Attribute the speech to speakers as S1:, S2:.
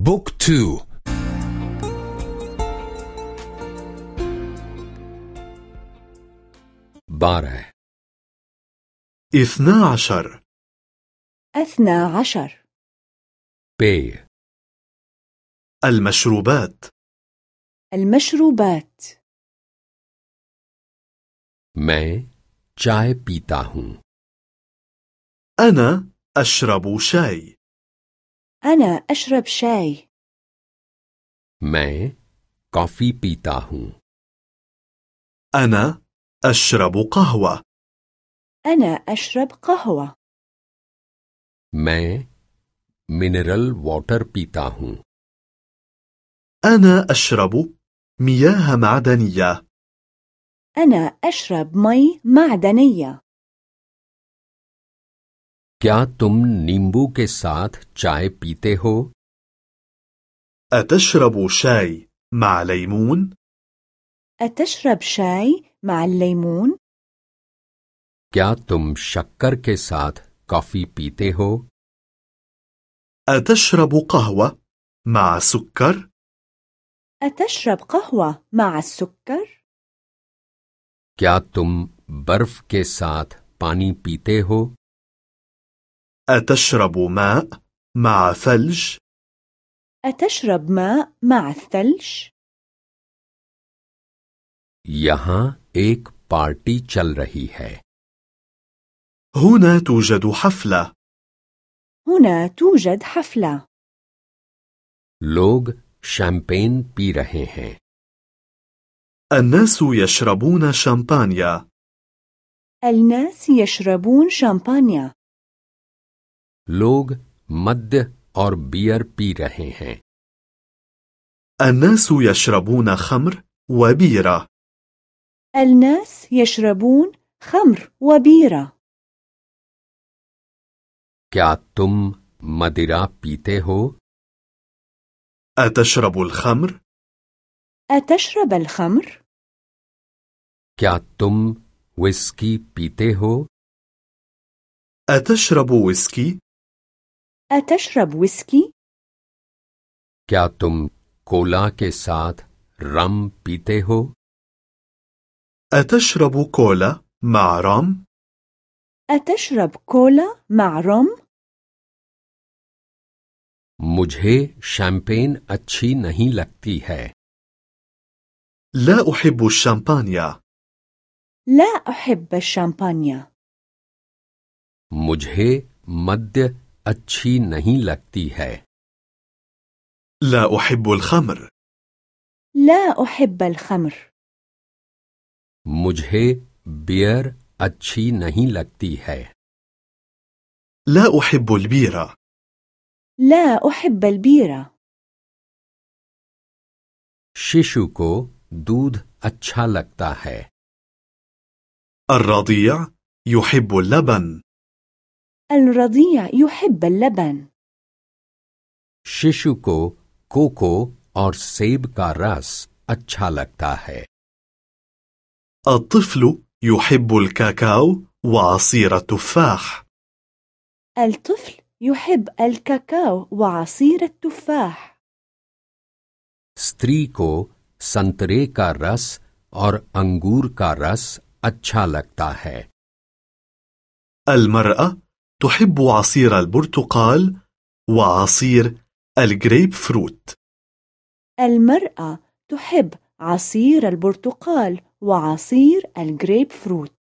S1: بوك تو باره
S2: اثنا عشر
S3: أثنى عشر
S1: بي
S2: المشروبات
S3: المشروبات
S1: मैं चाय पीता हूँ
S2: أنا أشرب شاي
S3: أنا أشرب شاي
S1: मैं कॉफी पीता हूँ
S2: أنا أشرب قهوة
S3: أنا أشرب قهوة
S1: मैं मिनरल वाटर पीता हूँ
S2: أنا أشرب مياه معدنية
S3: أنا أشرب مي معدنية
S1: क्या तुम नींबू के साथ चाय पीते हो
S2: أتشرب شاي مع ليمون؟
S3: أتشرب شاي مع الليمون؟
S1: क्या तुम शक्कर के साथ कॉफी पीते हो
S2: أتشرب قهوة مع سكر؟
S3: أتشرب قهوة مع السكر؟
S1: क्या तुम बर्फ के साथ पानी पीते हो
S2: أتشرب ماء مع ثلج؟
S3: أتشرب ماء مع الثلج؟
S1: यहाँ एक पार्टी चल रही है
S2: هنا توجد حفلة
S3: هنا توجد حفلة
S1: लोग शैंपेन पी रहे हैं
S2: الناس يشربون شامبانيا
S3: الناس يشربون شامبانيا
S1: लोग मद्य और बियर पी रहे हैं
S2: الناس يشربون خمر وبيرة
S3: الناس يشربون خمر وبيرة
S1: क्या तुम मदिरा पीते हो
S2: أتشرب الخمر؟
S3: أتشرب الخمر؟
S1: क्या तुम विस्की पीते हो
S2: أتشرب ويسكي؟
S3: أتشرب ويسكي؟
S1: क्या तुम कोला के साथ रम पीते हो
S2: أتشرب كولا مع رم؟
S3: أتشرب كولا مع روم؟
S1: मुझे शैंपेन अच्छी नहीं लगती है
S2: لا أحب الشامبانيا
S3: لا أحب الشامبانيا
S1: मुझे मद्य अच्छी नहीं लगती है
S2: لا أحب الخمر
S3: لا أحب الخمر
S1: मुझे बियर अच्छी नहीं लगती है
S2: لا أحب البيرة
S3: لا أحب البيرة
S1: शिशु को दूध अच्छा लगता है
S2: الرضيع يحب اللبن
S3: الرضيع يحب اللبن
S1: शिशु को कोको और सेब का रस अच्छा लगता है
S2: الطفل يحب الكاكاو وعصير التفاح
S3: الطفل يحب الكاكاو وعصير التفاح
S1: स्त्री को संतरे का रस और अंगूर का रस अच्छा लगता है
S2: المرأة تحب عصير البرتقال وعصير الجريب فروت.
S3: المرأة تحب عصير البرتقال وعصير الجريب فروت.